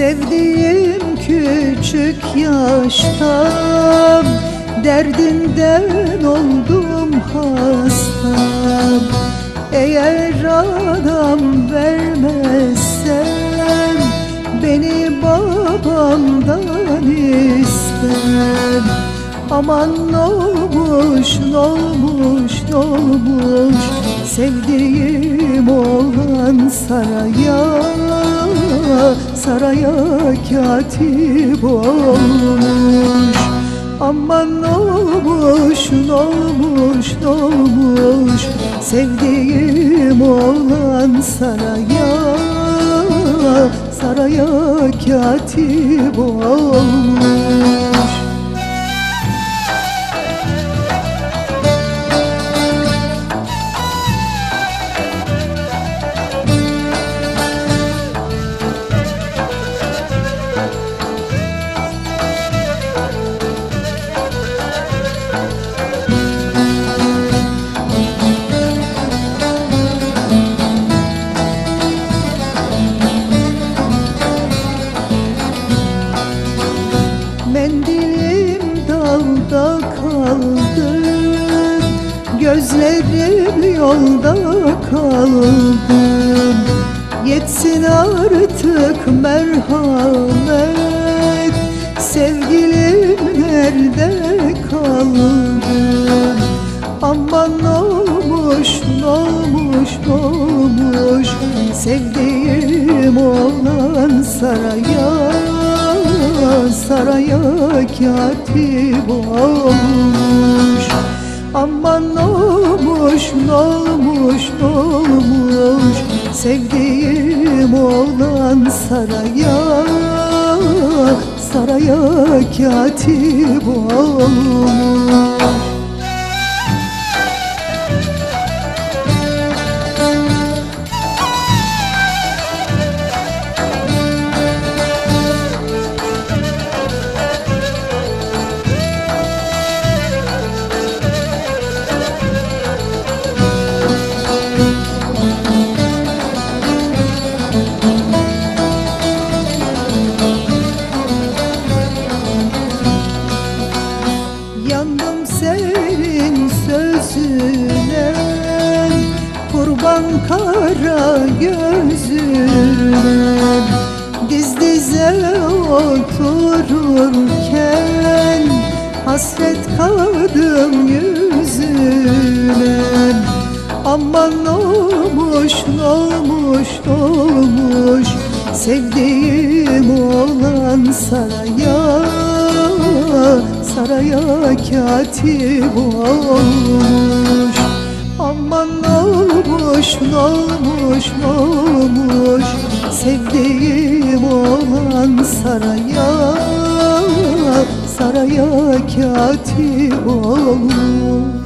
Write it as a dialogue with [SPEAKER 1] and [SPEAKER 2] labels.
[SPEAKER 1] Sevdiğim küçük yaşta Derdinden oldum hasta Eğer adam vermezsen Beni babamdan ister Aman ne olmuş, ne olmuş, olmuş Sevdiğim olan saraya Saraya katip olmuş. Aman ne olmuş, ne olmuş, olmuş? Sevdiğim olan saraya Saraya katip olmuş Gözlerim yolda kaldı Yetsin artık merhamet. Sevgilim nerede kaldı Aman olmuş, olmuş, olmuş. Sevdiğim olan saraya saraya katip olmuş Sevdiğim olan saraya Saraya katip olmuş Yandım senin sözüne. Kurban kara gözüne. Diz dize otururken Hasret kaldım yüzüne. Aman olmuş, olmuş, olmuş. Sevdiğim olan saraya saraya katip olmuş. Aman olmuş, olmuş, olmuş Sevdiğim olan saraya Saraya katip olmuş